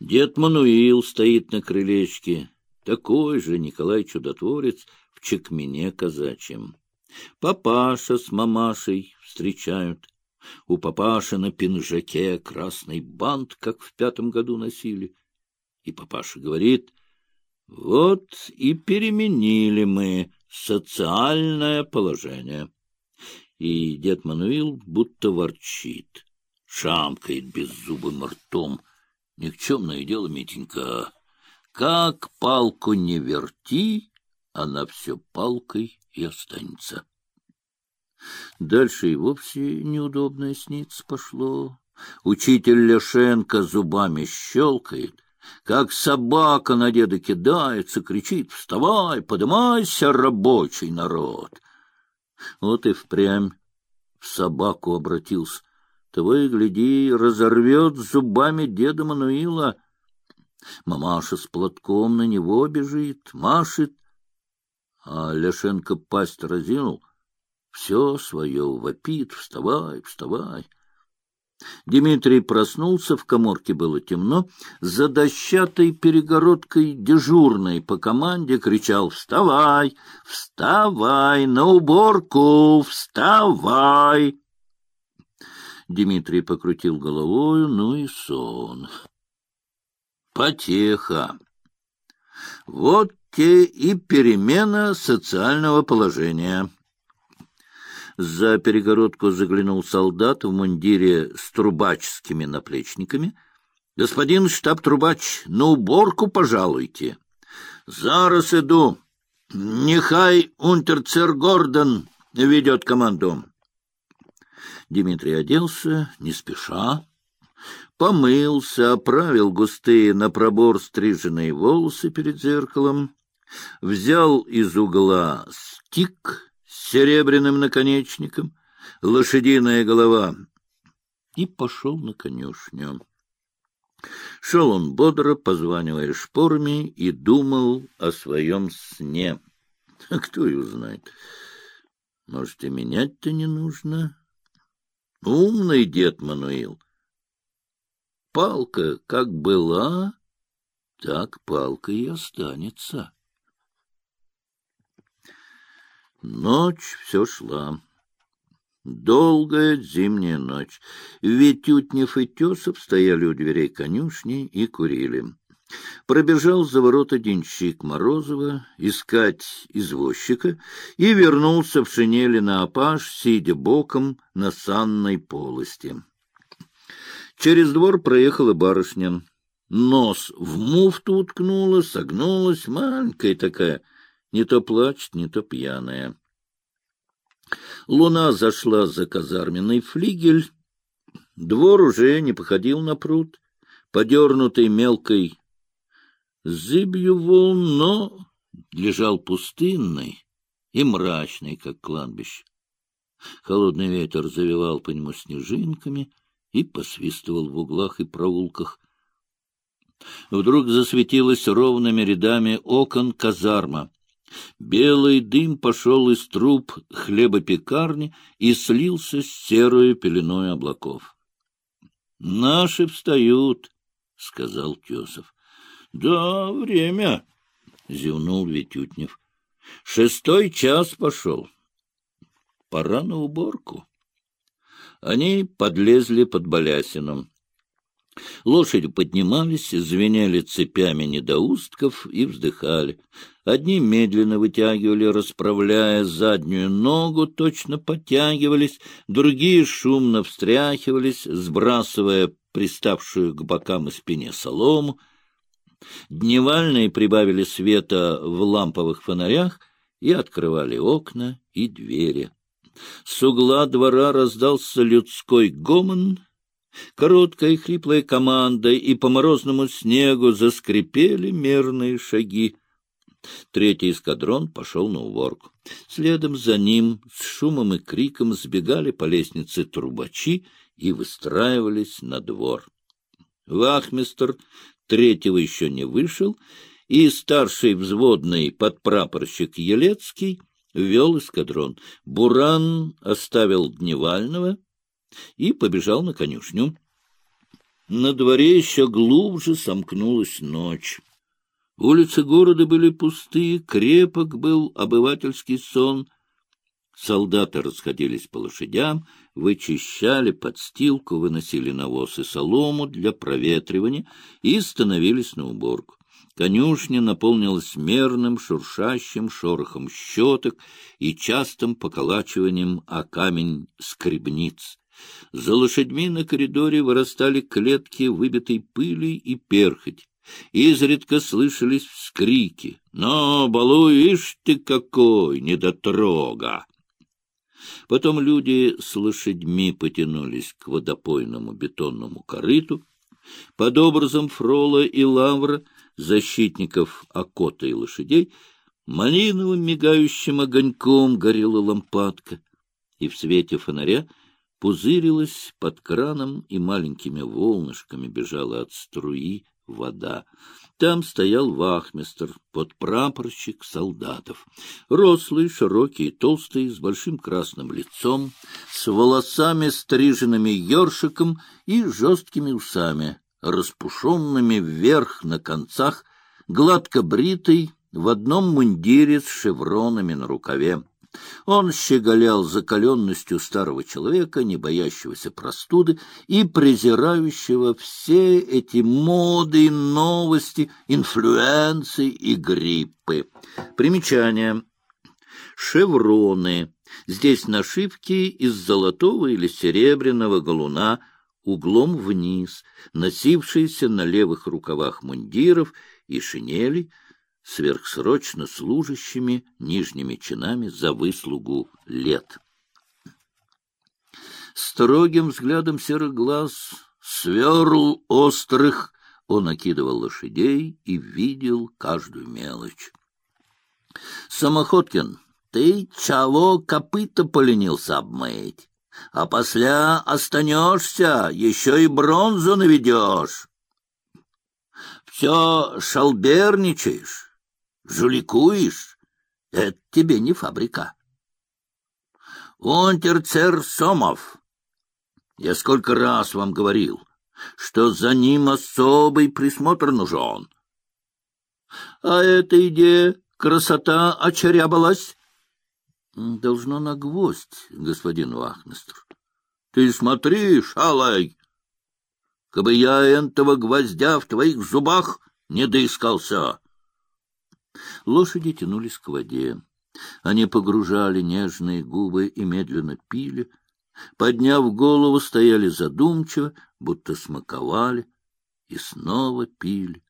Дед Мануил стоит на крылечке, такой же Николай Чудотворец в чекмене казачьем. Папаша с мамашей встречают. У папаши на пинжаке красный бант, как в пятом году носили. И папаша говорит, вот и переменили мы социальное положение. И дед Мануил будто ворчит, шамкает беззубым ртом. Никчемное дело, Митенька, как палку не верти, она все палкой и останется. Дальше и вовсе неудобное снится пошло. Учитель Лешенко зубами щелкает, как собака на деда кидается, кричит «Вставай, подымайся, рабочий народ!» Вот и впрямь в собаку обратился. Того и гляди, разорвет зубами деда Мануила. Мамаша с платком на него бежит, машет, а Ляшенко пасть разинул, все свое вопит, вставай, вставай. Дмитрий проснулся, в коморке было темно, за дощатой перегородкой дежурной по команде кричал «Вставай! Вставай! На уборку! Вставай!» Дмитрий покрутил головою, ну и сон. Потеха. Вот те и перемена социального положения. За перегородку заглянул солдат в мундире с трубаческими наплечниками. — Господин штаб-трубач, на уборку пожалуйте. — Зараз иду. Нехай унтерцер Гордон ведет команду. Дмитрий оделся не спеша, помылся, оправил густые на пробор стриженные волосы перед зеркалом, взял из угла стик серебряным наконечником, лошадиная голова, и пошел на конюшню. Шел он бодро, позванивая шпорами, и думал о своем сне. А кто его знает? Может, и менять-то не нужно? Умный дед Мануил. Палка как была, так палка и останется. Ночь все шла. Долгая зимняя ночь. Ветютнев и Тесов стояли у дверей конюшни и курили. Пробежал за ворота денщик Морозова искать извозчика и вернулся в шинели на опаж, сидя боком на санной полости. Через двор проехала барышня. Нос в муфту уткнула, согнулась, маленькая такая — не то плачет, не то пьяная. Луна зашла за казарменный флигель. Двор уже не походил на пруд, подернутый мелкой зыбью волн, но лежал пустынный и мрачный, как кладбище. Холодный ветер завивал по нему снежинками и посвистывал в углах и проулках. Вдруг засветилась ровными рядами окон казарма. Белый дым пошел из труб хлебопекарни и слился с серой пеленой облаков. — Наши встают, — сказал Тесов. — Да, время, — зевнул Витютнев. — Шестой час пошел. Пора на уборку. Они подлезли под балясином. Лошади поднимались, звеняли цепями недоустков и вздыхали. Одни медленно вытягивали, расправляя заднюю ногу, точно подтягивались, другие шумно встряхивались, сбрасывая приставшую к бокам и спине солому. Дневальные прибавили света в ламповых фонарях и открывали окна и двери. С угла двора раздался людской гомон — Короткая и хриплая команда, и по морозному снегу заскрипели мерные шаги. Третий эскадрон пошел на уборку. Следом за ним с шумом и криком сбегали по лестнице трубачи и выстраивались на двор. Вахмистр третьего еще не вышел, и старший взводный подпрапорщик Елецкий вел эскадрон. Буран оставил Дневального — и побежал на конюшню. На дворе еще глубже сомкнулась ночь. Улицы города были пустые, крепок был обывательский сон. Солдаты расходились по лошадям, вычищали подстилку, выносили навоз и солому для проветривания и становились на уборку. Конюшня наполнилась мерным, шуршащим шорохом щеток и частым поколачиванием о камень скребниц. За лошадьми на коридоре вырастали клетки выбитой пыли и перхоть. Изредка слышались вскрики. «Но, балуешь ты какой, недотрога!» Потом люди с лошадьми потянулись к водопойному бетонному корыту. Под образом Фрола и Лавра, защитников окота и лошадей, малиновым мигающим огоньком горела лампадка, и в свете фонаря пузырилась под краном и маленькими волнышками бежала от струи вода. Там стоял вахмистр, подпрапорщик солдатов. Рослый, широкий, толстый, с большим красным лицом, с волосами, стриженными ёршиком и жесткими усами, распушенными вверх на концах, гладко бритый, в одном мундире с шевронами на рукаве. Он щеголял закаленностью старого человека, не боящегося простуды и презирающего все эти моды, новости, инфлюенции и гриппы. Примечание. Шевроны. Здесь нашивки из золотого или серебряного галуна углом вниз, носившиеся на левых рукавах мундиров и шинелей, сверхсрочно служащими нижними чинами за выслугу лет. Строгим взглядом серых глаз, сверл острых, он окидывал лошадей и видел каждую мелочь. — Самоходкин, ты чего копыта поленился обмыть? А после останешься, еще и бронзу наведешь. Все шалберничаешь. Жуликуешь? Это тебе не фабрика. Унтерцер Сомов, я сколько раз вам говорил, что за ним особый присмотр нужен. А эта идея красота очерябалась? Должно на гвоздь, господин Вахмистр. Ты смотри, шалай, кабы я этого гвоздя в твоих зубах не доискался. Лошади тянулись к воде. Они погружали нежные губы и медленно пили. Подняв голову, стояли задумчиво, будто смаковали, и снова пили.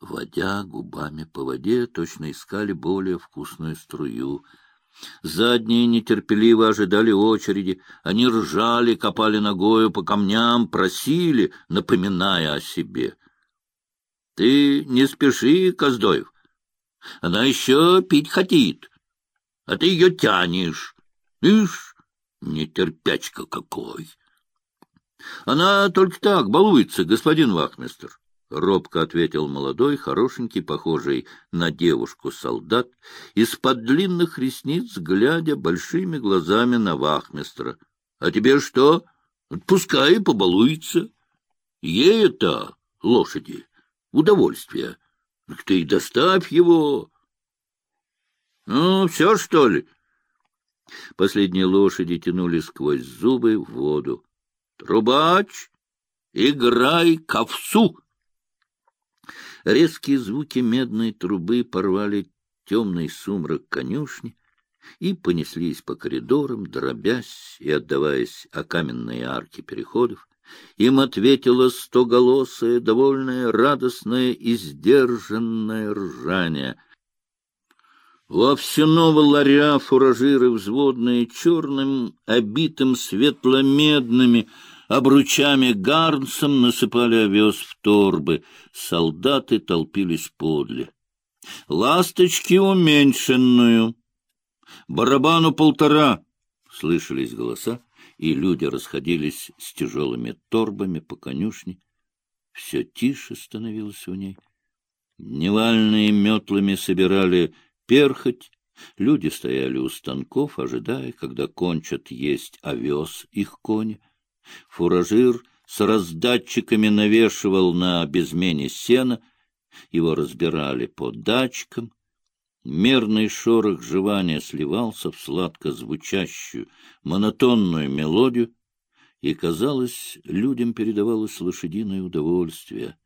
Водя губами по воде, точно искали более вкусную струю. Задние нетерпеливо ожидали очереди. Они ржали, копали ногою по камням, просили, напоминая о себе. — Ты не спеши, Коздоев, она еще пить хотит, а ты ее тянешь. Ишь, нетерпячка какой! Она только так балуется, господин Вахмистер. — робко ответил молодой, хорошенький, похожий на девушку солдат, из-под длинных ресниц, глядя большими глазами на вахмистра. — А тебе что? Пускай побалуется. Ей это, лошади, удовольствие. Ты доставь его. Ну, все, что ли? Последние лошади тянули сквозь зубы в воду. Трубач, играй ковсу! Резкие звуки медной трубы порвали темный сумрак конюшни и понеслись по коридорам, дробясь и отдаваясь о каменные арки переходов. Им ответило стоголосое, довольное, радостное и сдержанное ржание. Во всеного ларя фуражиры взводные черным, обитым светло-медными обручами гарнцем насыпали овес в торбы. Солдаты толпились подле. «Ласточки уменьшенную! Барабану полтора!» — слышались голоса и люди расходились с тяжелыми торбами по конюшне. Все тише становилось у ней. Невальные метлами собирали перхоть, люди стояли у станков, ожидая, когда кончат есть овес их кони. Фуражир с раздатчиками навешивал на безмене сена, его разбирали по дачкам, мерный шорох жевания сливался в сладко звучащую, монотонную мелодию, и, казалось, людям передавалось лошадиное удовольствие.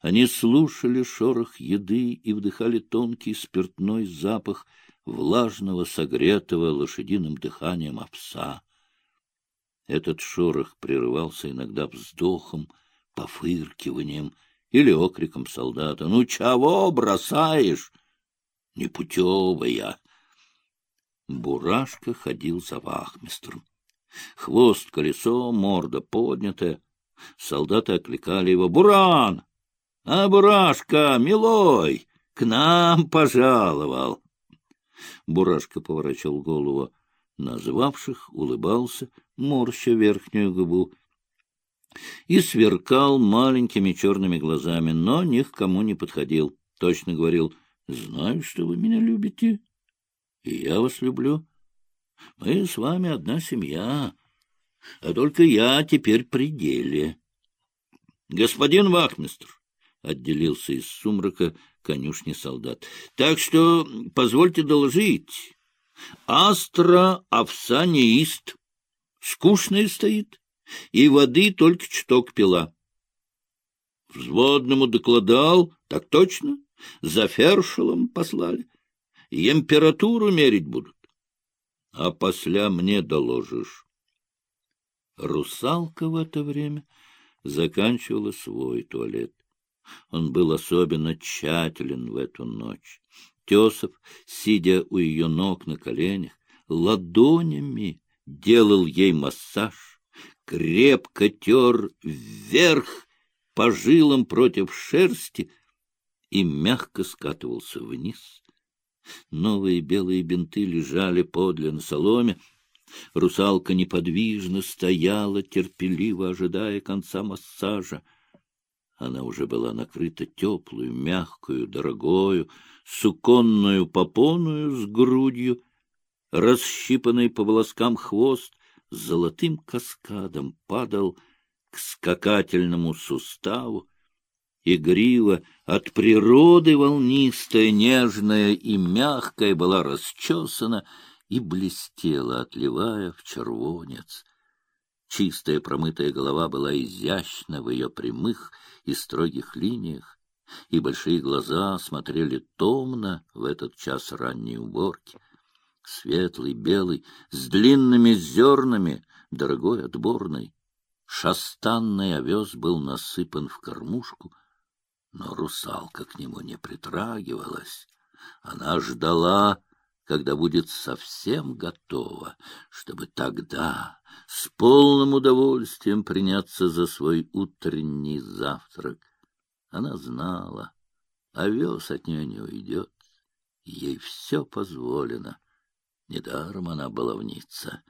Они слушали шорох еды и вдыхали тонкий спиртной запах влажного, согретого лошадиным дыханием овса. Этот шорох прерывался иногда вздохом, пофыркиванием или окриком солдата. «Ну, чего бросаешь? Непутевая!» Бурашка ходил за вахмистром. Хвост, колесо, морда поднятая. Солдаты окликали его. «Буран! А, Бурашка, милой, к нам пожаловал!» Бурашка поворачивал голову назвавших, улыбался, морща верхнюю губу, и сверкал маленькими черными глазами, но ни к кому не подходил. Точно говорил, «Знаю, что вы меня любите, и я вас люблю. Мы с вами одна семья, а только я теперь при деле». «Господин Вахмистр!» — отделился из сумрака конюшни солдат. — Так что позвольте доложить. Астра овса не скучная стоит, и воды только чуток пила. Взводному докладал, так точно, за фершелом послали, температуру мерить будут. А после мне доложишь. Русалка в это время заканчивала свой туалет. Он был особенно тщателен в эту ночь. Тесов, сидя у ее ног на коленях, ладонями делал ей массаж, крепко тер вверх по жилам против шерсти и мягко скатывался вниз. Новые белые бинты лежали подле на соломе. Русалка неподвижно стояла, терпеливо ожидая конца массажа. Она уже была накрыта теплую, мягкую, дорогою, суконную попоную с грудью, расщипанный по волоскам хвост золотым каскадом падал к скакательному суставу, игриво, от природы волнистая, нежная и мягкая была расчесана и блестела, отливая в червонец. Чистая промытая голова была изящна в ее прямых и строгих линиях, и большие глаза смотрели томно в этот час ранней уборки. Светлый, белый, с длинными зернами, дорогой отборный. Шастанный овес был насыпан в кормушку, но русалка к нему не притрагивалась. Она ждала, когда будет совсем готова, чтобы тогда с полным удовольствием приняться за свой утренний завтрак. Она знала, овес от нее не уйдет, ей все позволено. Недаром она баловница.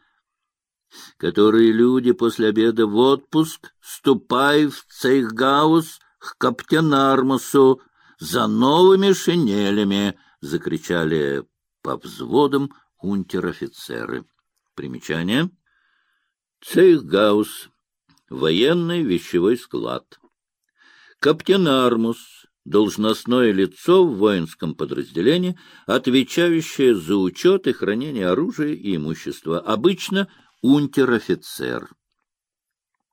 Которые люди после обеда в отпуск, ступай в Цейхгаус к Каптенармусу за новыми шинелями, — закричали по взводам унтер-офицеры. Примечание. Цейхгаус. Военный вещевой склад. Каптенармус. Должностное лицо в воинском подразделении, отвечающее за учет и хранение оружия и имущества. Обычно унтер-офицер.